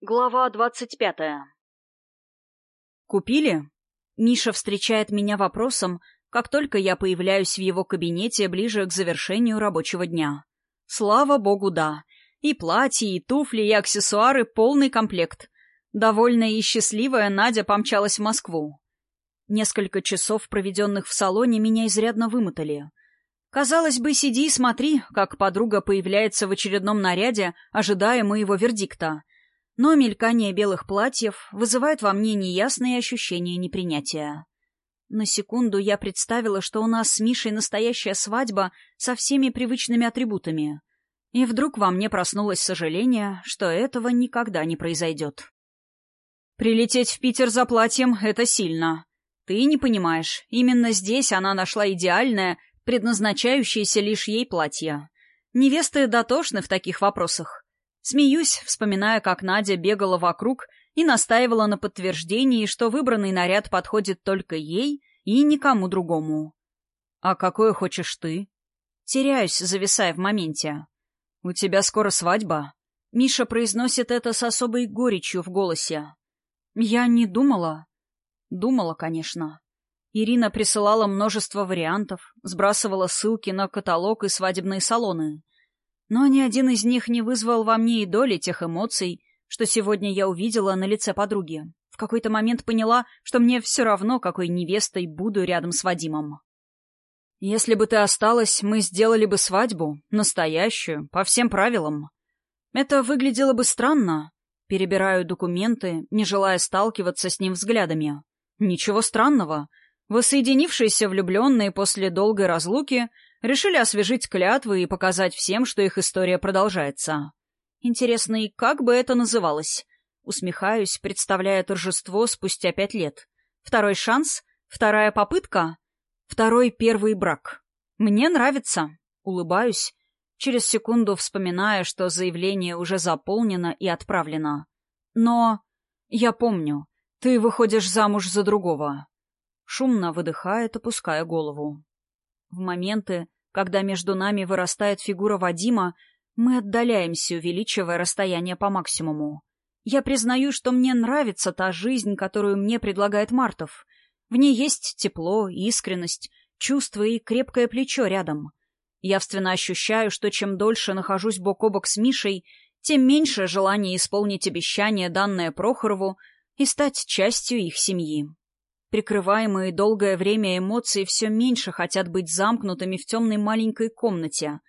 Глава двадцать пятая. «Купили?» Миша встречает меня вопросом, как только я появляюсь в его кабинете ближе к завершению рабочего дня. Слава богу, да. И платье, и туфли, и аксессуары — полный комплект. Довольная и счастливая Надя помчалась в Москву. Несколько часов, проведенных в салоне, меня изрядно вымотали. Казалось бы, сиди и смотри, как подруга появляется в очередном наряде, ожидая моего вердикта — но мелькание белых платьев вызывает во мне неясные ощущения непринятия. На секунду я представила, что у нас с Мишей настоящая свадьба со всеми привычными атрибутами. И вдруг во мне проснулось сожаление, что этого никогда не произойдет. Прилететь в Питер за платьем — это сильно. Ты не понимаешь, именно здесь она нашла идеальное, предназначающееся лишь ей платье. Невесты дотошны в таких вопросах. Смеюсь, вспоминая, как Надя бегала вокруг и настаивала на подтверждении, что выбранный наряд подходит только ей и никому другому. «А какое хочешь ты?» Теряюсь, зависая в моменте. «У тебя скоро свадьба?» Миша произносит это с особой горечью в голосе. «Я не думала». Думала, конечно. Ирина присылала множество вариантов, сбрасывала ссылки на каталог и свадебные салоны. Но ни один из них не вызвал во мне и доли тех эмоций, что сегодня я увидела на лице подруги. В какой-то момент поняла, что мне все равно, какой невестой буду рядом с Вадимом. Если бы ты осталась, мы сделали бы свадьбу, настоящую, по всем правилам. Это выглядело бы странно. Перебираю документы, не желая сталкиваться с ним взглядами. Ничего странного. Воссоединившиеся влюбленные после долгой разлуки — решили освежить клятвы и показать всем, что их история продолжается. Интересно, и как бы это называлось? Усмехаюсь, представляя торжество спустя пять лет. Второй шанс? Вторая попытка? Второй первый брак. Мне нравится. Улыбаюсь, через секунду вспоминая, что заявление уже заполнено и отправлено. Но я помню, ты выходишь замуж за другого. Шумно выдыхает, опуская голову. В моменты, когда между нами вырастает фигура Вадима, мы отдаляемся, увеличивая расстояние по максимуму. Я признаю, что мне нравится та жизнь, которую мне предлагает Мартов. В ней есть тепло, искренность, чувство и крепкое плечо рядом. Явственно ощущаю, что чем дольше нахожусь бок о бок с Мишей, тем меньше желание исполнить обещание, данное Прохорову, и стать частью их семьи. Прикрываемые долгое время эмоции все меньше хотят быть замкнутыми в темной маленькой комнате,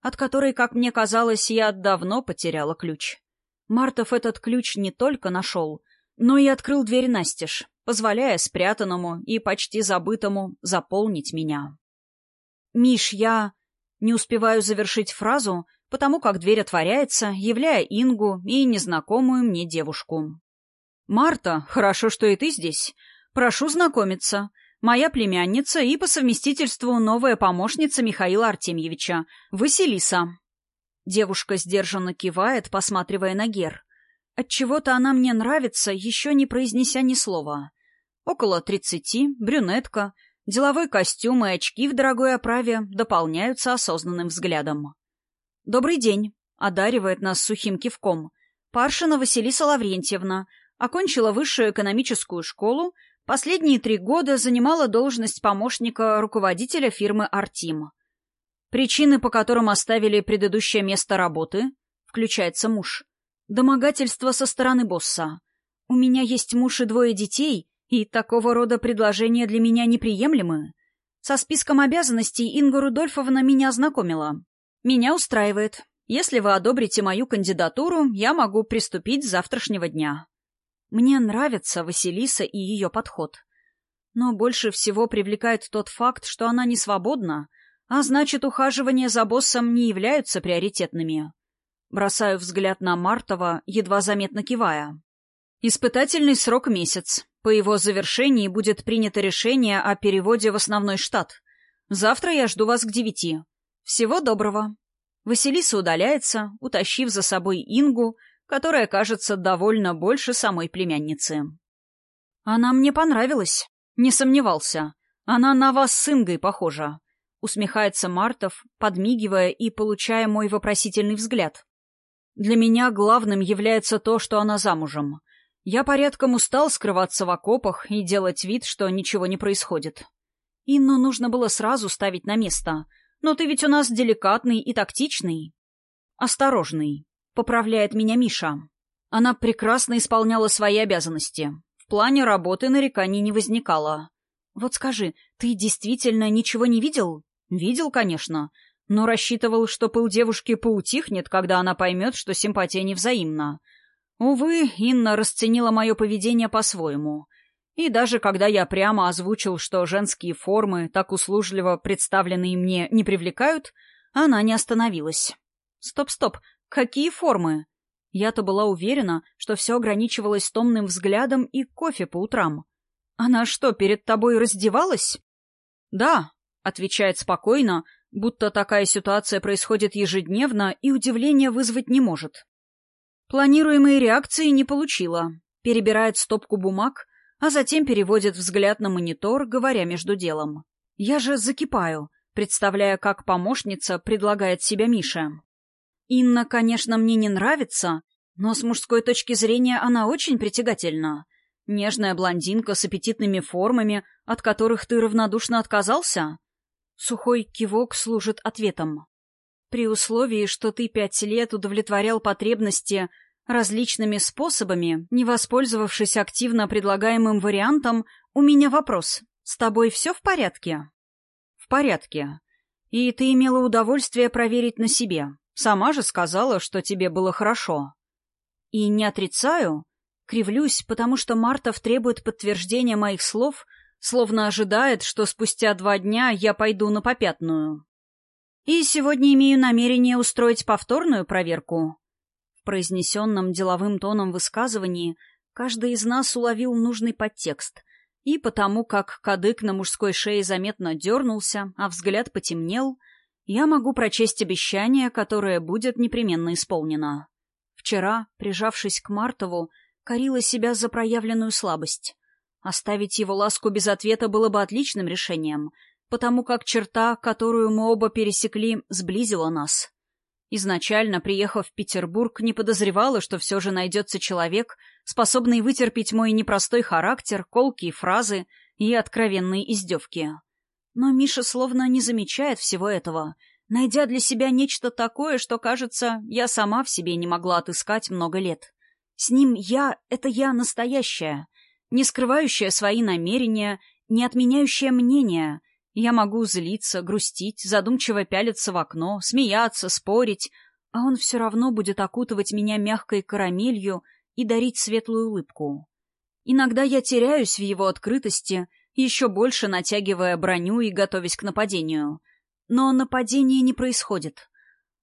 от которой, как мне казалось, я давно потеряла ключ. Мартов этот ключ не только нашел, но и открыл дверь настежь, позволяя спрятанному и почти забытому заполнить меня. «Миш, я...» Не успеваю завершить фразу, потому как дверь отворяется, являя Ингу и незнакомую мне девушку. «Марта, хорошо, что и ты здесь. Прошу знакомиться. Моя племянница и по совместительству новая помощница Михаила Артемьевича, Василиса. Девушка сдержанно кивает, посматривая на Гер. Отчего-то она мне нравится, еще не произнеся ни слова. Около тридцати, брюнетка, деловой костюм и очки в дорогой оправе дополняются осознанным взглядом. «Добрый день», — одаривает нас сухим кивком. «Паршина Василиса Лаврентьевна. Окончила высшую экономическую школу, Последние три года занимала должность помощника руководителя фирмы «Артим». Причины, по которым оставили предыдущее место работы, включается муж. Домогательство со стороны босса. У меня есть муж и двое детей, и такого рода предложения для меня неприемлемы. Со списком обязанностей Инга Рудольфовна меня ознакомила. Меня устраивает. Если вы одобрите мою кандидатуру, я могу приступить с завтрашнего дня. Мне нравится Василиса и ее подход. Но больше всего привлекает тот факт, что она не свободна, а значит, ухаживания за боссом не являются приоритетными. Бросаю взгляд на Мартова, едва заметно кивая. Испытательный срок месяц. По его завершении будет принято решение о переводе в основной штат. Завтра я жду вас к девяти. Всего доброго. Василиса удаляется, утащив за собой Ингу, которая, кажется, довольно больше самой племянницы. «Она мне понравилась», — не сомневался. «Она на вас с Ингой похожа», — усмехается Мартов, подмигивая и получая мой вопросительный взгляд. Для меня главным является то, что она замужем. Я порядком устал скрываться в окопах и делать вид, что ничего не происходит. Инну нужно было сразу ставить на место. Но ты ведь у нас деликатный и тактичный. Осторожный. Поправляет меня Миша. Она прекрасно исполняла свои обязанности. В плане работы нареканий не возникало. Вот скажи, ты действительно ничего не видел? Видел, конечно. Но рассчитывал, что пыл девушки поутихнет, когда она поймет, что симпатия невзаимна. Увы, Инна расценила мое поведение по-своему. И даже когда я прямо озвучил, что женские формы, так услужливо представленные мне, не привлекают, она не остановилась. Стоп-стоп, какие формы? Я-то была уверена, что все ограничивалось томным взглядом и кофе по утрам. Она что, перед тобой раздевалась? Да, отвечает спокойно, будто такая ситуация происходит ежедневно и удивления вызвать не может. Планируемой реакции не получила. Перебирает стопку бумаг, а затем переводит взгляд на монитор, говоря между делом. Я же закипаю, представляя, как помощница предлагает себя Мише. Инна, конечно, мне не нравится, но с мужской точки зрения она очень притягательна. Нежная блондинка с аппетитными формами, от которых ты равнодушно отказался? Сухой кивок служит ответом. При условии, что ты пять лет удовлетворял потребности различными способами, не воспользовавшись активно предлагаемым вариантом, у меня вопрос. С тобой все в порядке? В порядке. И ты имела удовольствие проверить на себе. Сама же сказала, что тебе было хорошо. И не отрицаю, кривлюсь, потому что Мартов требует подтверждения моих слов — словно ожидает, что спустя два дня я пойду на попятную. И сегодня имею намерение устроить повторную проверку. В произнесенном деловым тоном высказывании каждый из нас уловил нужный подтекст, и потому как кадык на мужской шее заметно дернулся, а взгляд потемнел, я могу прочесть обещание, которое будет непременно исполнено. Вчера, прижавшись к Мартову, корила себя за проявленную слабость. Оставить его ласку без ответа было бы отличным решением, потому как черта, которую мы оба пересекли, сблизила нас. Изначально, приехав в Петербург, не подозревала, что все же найдется человек, способный вытерпеть мой непростой характер, колкие фразы и откровенные издевки. Но Миша словно не замечает всего этого, найдя для себя нечто такое, что, кажется, я сама в себе не могла отыскать много лет. С ним я — это я настоящая, не скрывающая свои намерения, не отменяющая мнения. Я могу злиться, грустить, задумчиво пялиться в окно, смеяться, спорить, а он все равно будет окутывать меня мягкой карамелью и дарить светлую улыбку. Иногда я теряюсь в его открытости, еще больше натягивая броню и готовясь к нападению. Но нападение не происходит.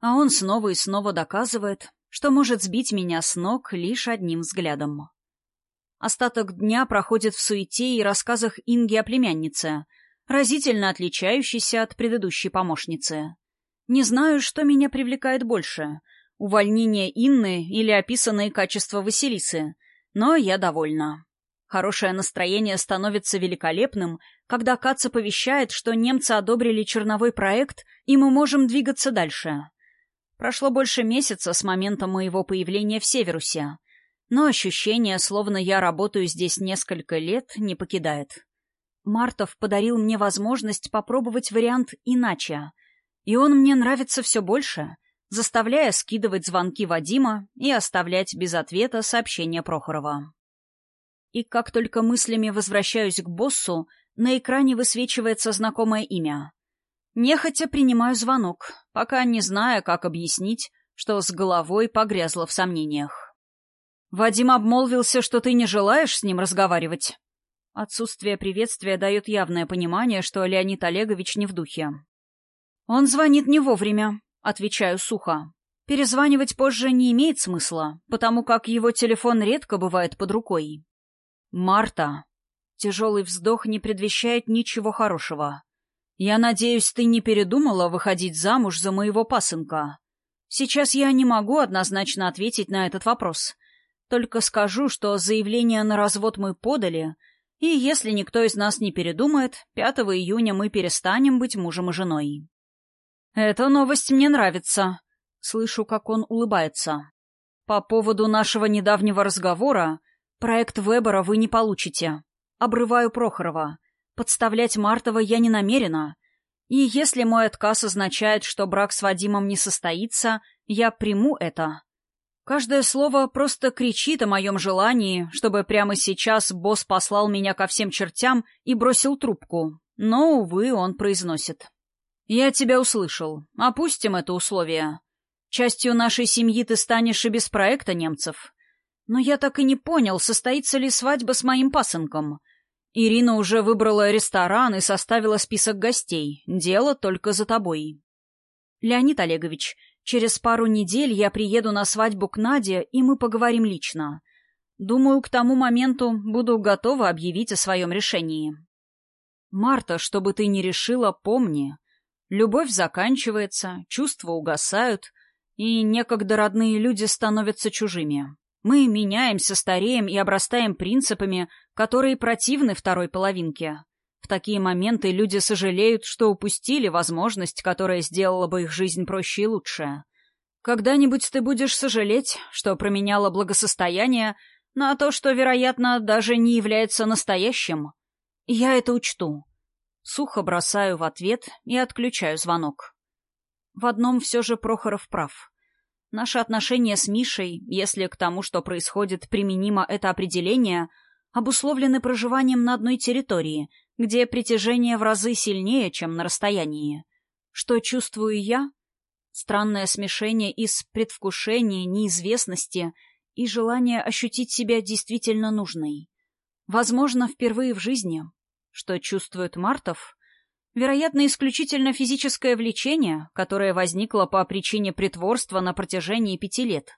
А он снова и снова доказывает, что может сбить меня с ног лишь одним взглядом. Остаток дня проходит в суете и рассказах Инги о племяннице, разительно отличающейся от предыдущей помощницы. Не знаю, что меня привлекает больше — увольнение Инны или описанные качества Василисы, но я довольна. Хорошее настроение становится великолепным, когда Каца повещает, что немцы одобрили черновой проект, и мы можем двигаться дальше. Прошло больше месяца с момента моего появления в Северусе но ощущение, словно я работаю здесь несколько лет, не покидает. Мартов подарил мне возможность попробовать вариант иначе, и он мне нравится все больше, заставляя скидывать звонки Вадима и оставлять без ответа сообщения Прохорова. И как только мыслями возвращаюсь к боссу, на экране высвечивается знакомое имя. Нехотя принимаю звонок, пока не зная, как объяснить, что с головой погрязла в сомнениях. Вадим обмолвился, что ты не желаешь с ним разговаривать. Отсутствие приветствия дает явное понимание, что Леонид Олегович не в духе. Он звонит не вовремя, отвечаю сухо. Перезванивать позже не имеет смысла, потому как его телефон редко бывает под рукой. Марта. Тяжелый вздох не предвещает ничего хорошего. Я надеюсь, ты не передумала выходить замуж за моего пасынка. Сейчас я не могу однозначно ответить на этот вопрос — только скажу, что заявление на развод мы подали, и если никто из нас не передумает, 5 июня мы перестанем быть мужем и женой. Эта новость мне нравится. Слышу, как он улыбается. По поводу нашего недавнего разговора проект Вебера вы не получите. Обрываю Прохорова. Подставлять Мартова я не намерена. И если мой отказ означает, что брак с Вадимом не состоится, я приму это. Каждое слово просто кричит о моем желании, чтобы прямо сейчас босс послал меня ко всем чертям и бросил трубку. Но, увы, он произносит. «Я тебя услышал. Опустим это условие. Частью нашей семьи ты станешь и без проекта немцев. Но я так и не понял, состоится ли свадьба с моим пасынком. Ирина уже выбрала ресторан и составила список гостей. Дело только за тобой. Леонид Олегович, через пару недель я приеду на свадьбу к Наде, и мы поговорим лично. Думаю, к тому моменту буду готова объявить о своем решении. Марта, что бы ты ни решила, помни. Любовь заканчивается, чувства угасают, и некогда родные люди становятся чужими. Мы меняемся, стареем и обрастаем принципами, которые противны второй половинке. В такие моменты люди сожалеют, что упустили возможность, которая сделала бы их жизнь проще и лучше. Когда-нибудь ты будешь сожалеть, что променяла благосостояние на то, что, вероятно, даже не является настоящим. Я это учту. Сухо бросаю в ответ и отключаю звонок. В одном все же Прохоров прав. Наши отношения с Мишей, если к тому, что происходит, применимо это определение, обусловлены проживанием на одной территории, где притяжение в разы сильнее, чем на расстоянии. Что чувствую я? Странное смешение из предвкушения, неизвестности и желания ощутить себя действительно нужной. Возможно, впервые в жизни. Что чувствует Мартов? Вероятно, исключительно физическое влечение, которое возникло по причине притворства на протяжении пяти лет.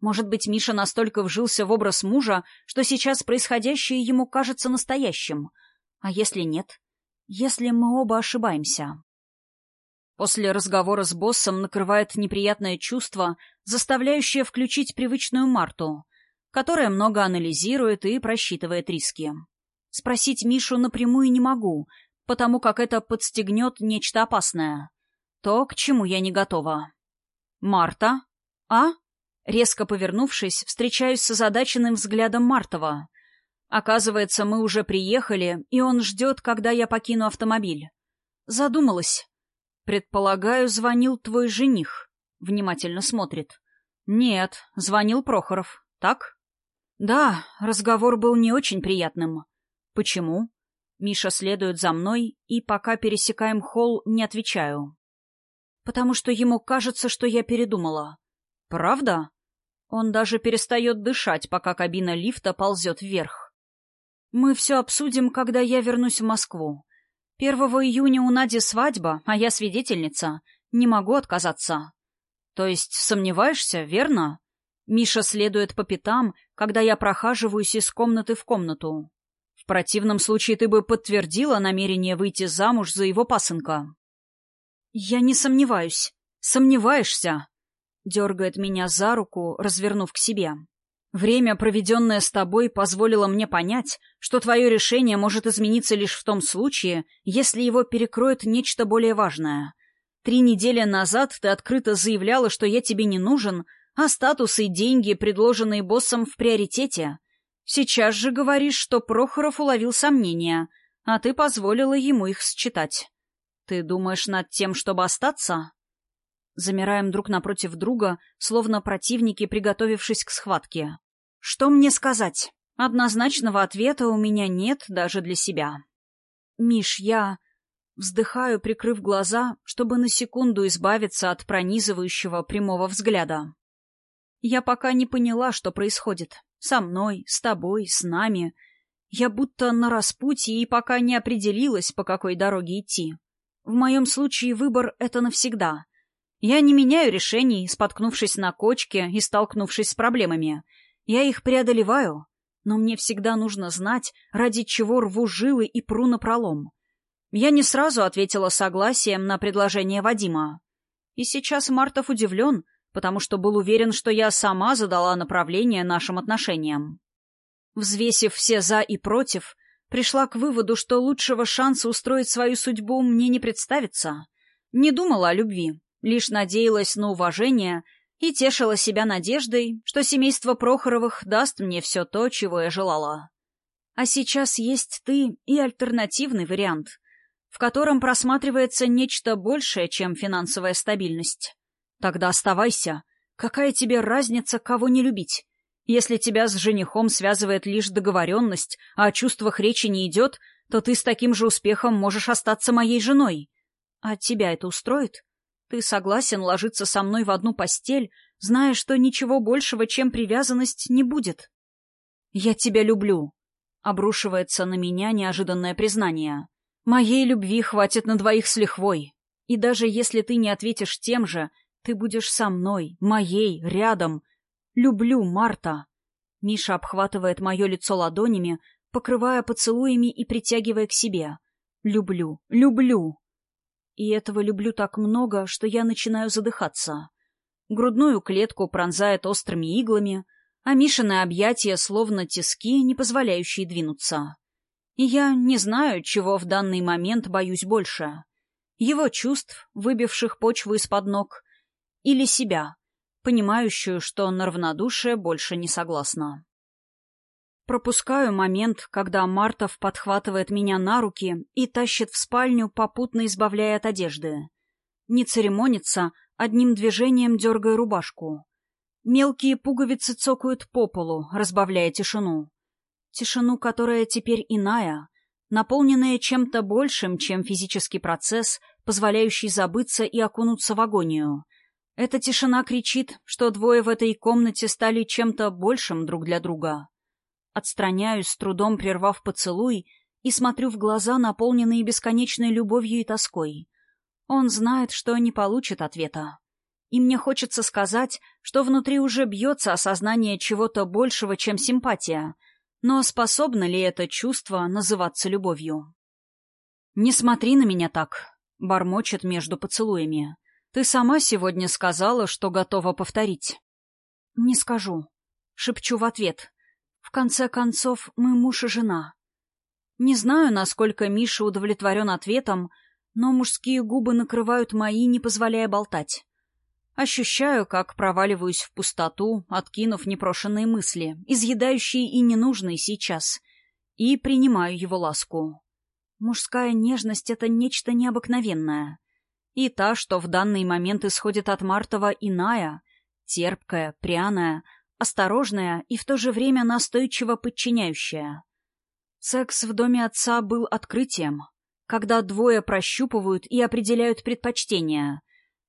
Может быть, Миша настолько вжился в образ мужа, что сейчас происходящее ему кажется настоящим. А если нет? Если мы оба ошибаемся? После разговора с боссом накрывает неприятное чувство, заставляющее включить привычную Марту, которая много анализирует и просчитывает риски. Спросить Мишу напрямую не могу — потому как это подстегнет нечто опасное. То, к чему я не готова. «Марта? А?» Резко повернувшись, встречаюсь с озадаченным взглядом Мартова. Оказывается, мы уже приехали, и он ждет, когда я покину автомобиль. Задумалась. Предполагаю, звонил твой жених. Внимательно смотрит. Нет, звонил Прохоров. Так? Да, разговор был не очень приятным. Почему? Миша следует за мной, и пока пересекаем холл, не отвечаю. Потому что ему кажется, что я передумала. Правда? Он даже перестает дышать, пока кабина лифта ползет вверх. Мы все обсудим, когда я вернусь в Москву. Первого июня у Нади свадьба, а я свидетельница. Не могу отказаться. То есть сомневаешься, верно? Миша следует по пятам, когда я прохаживаюсь из комнаты в комнату. В противном случае ты бы подтвердила намерение выйти замуж за его пасынка. Я не сомневаюсь. Сомневаешься? Дергает меня за руку, развернув к себе. Время, проведенное с тобой, позволило мне понять, что твое решение может измениться лишь в том случае, если его перекроет нечто более важное. Три недели назад ты открыто заявляла, что я тебе не нужен, а статус и деньги, предложенные боссом, в приоритете. Сейчас же говоришь, что Прохоров уловил сомнения, а ты позволила ему их считать. Ты думаешь над тем, чтобы остаться? Замираем друг напротив друга, словно противники, приготовившись к схватке. Что мне сказать? Однозначного ответа у меня нет даже для себя. Миш, я... Вздыхаю, прикрыв глаза, чтобы на секунду избавиться от пронизывающего прямого взгляда. Я пока не поняла, что происходит. Со мной, с тобой, с нами. Я будто на распутье и пока не определилась, по какой дороге идти. В моем случае выбор — это навсегда. Я не меняю решений, споткнувшись на кочке и столкнувшись с проблемами. Я их преодолеваю, но мне всегда нужно знать, ради чего рву жилы и пру напролом. Я не сразу ответила согласием на предложение Вадима. И сейчас Мартов удивлен, потому что был уверен, что я сама задала направление нашим отношениям. Взвесив все «за» и «против», пришла к выводу, что лучшего шанса устроить свою судьбу мне не представится. Не думала о любви, лишь надеялась на уважение и тешила себя надеждой, что семейство Прохоровых даст мне все то, чего я желала. А сейчас есть ты и альтернативный вариант, в котором просматривается нечто большее, чем финансовая стабильность. Тогда оставайся. Какая тебе разница, кого не любить? Если тебя с женихом связывает лишь договоренность, а о чувствах речи не идет, то ты с таким же успехом можешь остаться моей женой. А тебя это устроит? Ты согласен ложиться со мной в одну постель, зная, что ничего большего, чем привязанность, не будет? Я тебя люблю. Обрушивается на меня неожиданное признание. Моей любви хватит на двоих с лихвой. И даже если ты не ответишь тем же, ты будешь со мной, моей, рядом. Люблю, Марта. Миша обхватывает мое лицо ладонями, покрывая поцелуями и притягивая к себе. Люблю, люблю. И этого люблю так много, что я начинаю задыхаться. Грудную клетку пронзает острыми иглами, а Мишины объятия словно тиски, не позволяющие двинуться. И я не знаю, чего в данный момент боюсь больше. Его чувств, выбивших почву из-под ног, или себя, понимающую, что на равнодушие больше не согласна. Пропускаю момент, когда Мартов подхватывает меня на руки и тащит в спальню, попутно избавляя от одежды. Не церемонится, одним движением дергая рубашку. Мелкие пуговицы цокают по полу, разбавляя тишину. Тишину, которая теперь иная, наполненная чем-то большим, чем физический процесс, позволяющий забыться и окунуться в агонию. Эта тишина кричит, что двое в этой комнате стали чем-то большим друг для друга. Отстраняюсь, с трудом прервав поцелуй, и смотрю в глаза, наполненные бесконечной любовью и тоской. Он знает, что не получит ответа. И мне хочется сказать, что внутри уже бьется осознание чего-то большего, чем симпатия. Но способно ли это чувство называться любовью? «Не смотри на меня так», — бормочет между поцелуями. «Ты сама сегодня сказала, что готова повторить». «Не скажу», — шепчу в ответ, в конце концов, мы муж и жена. Не знаю, насколько Миша удовлетворен ответом, но мужские губы накрывают мои, не позволяя болтать. Ощущаю, как проваливаюсь в пустоту, откинув непрошенные мысли, изъедающие и ненужные сейчас, и принимаю его ласку. Мужская нежность — это нечто необыкновенное. И та, что в данный момент исходит от Мартова, иная, терпкая, пряная, осторожная и в то же время настойчиво подчиняющая. Секс в доме отца был открытием, когда двое прощупывают и определяют предпочтения.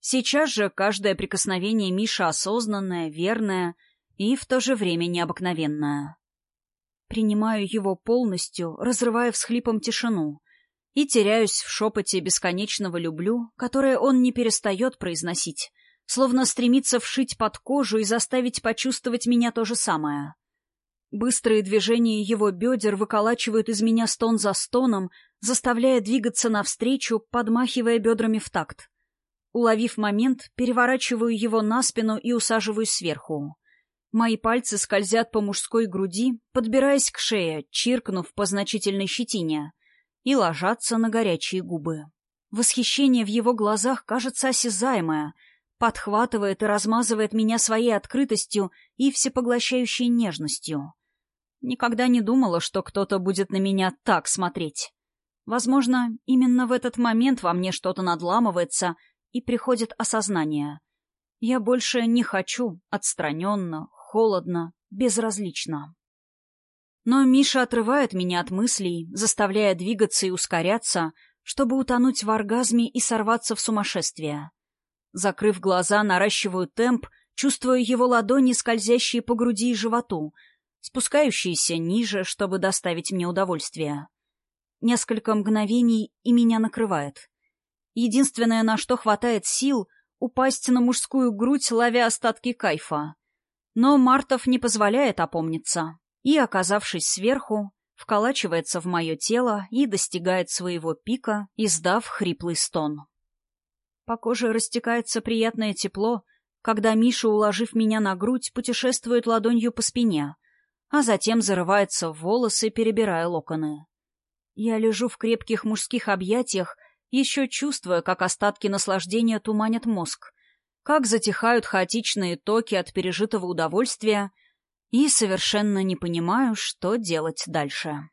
Сейчас же каждое прикосновение Миша осознанное, верное и в то же время необыкновенное. Принимаю его полностью, разрывая всхлипом тишину, и теряюсь в шепоте бесконечного «люблю», которое он не перестает произносить, словно стремится вшить под кожу и заставить почувствовать меня то же самое. Быстрые движения его бедер выколачивают из меня стон за стоном, заставляя двигаться навстречу, подмахивая бедрами в такт. Уловив момент, переворачиваю его на спину и усаживаюсь сверху. Мои пальцы скользят по мужской груди, подбираясь к шее, чиркнув по значительной щетине, и ложатся на горячие губы. Восхищение в его глазах кажется осязаемое — подхватывает и размазывает меня своей открытостью и всепоглощающей нежностью. Никогда не думала, что кто-то будет на меня так смотреть. Возможно, именно в этот момент во мне что-то надламывается и приходит осознание. Я больше не хочу, отстраненно, холодно, безразлично. Но Миша отрывает меня от мыслей, заставляя двигаться и ускоряться, чтобы утонуть в оргазме и сорваться в сумасшествие. Закрыв глаза, наращиваю темп, чувствуя его ладони, скользящие по груди и животу, спускающиеся ниже, чтобы доставить мне удовольствие. Несколько мгновений, и меня накрывает. Единственное, на что хватает сил — упасть на мужскую грудь, ловя остатки кайфа. Но Мартов не позволяет опомниться, и, оказавшись сверху, вколачивается в мое тело и достигает своего пика, издав хриплый стон. По коже растекается приятное тепло, когда Миша, уложив меня на грудь, путешествует ладонью по спине, а затем зарывается в волосы, перебирая локоны. Я лежу в крепких мужских объятиях, еще чувствуя, как остатки наслаждения туманят мозг, как затихают хаотичные токи от пережитого удовольствия, и совершенно не понимаю, что делать дальше.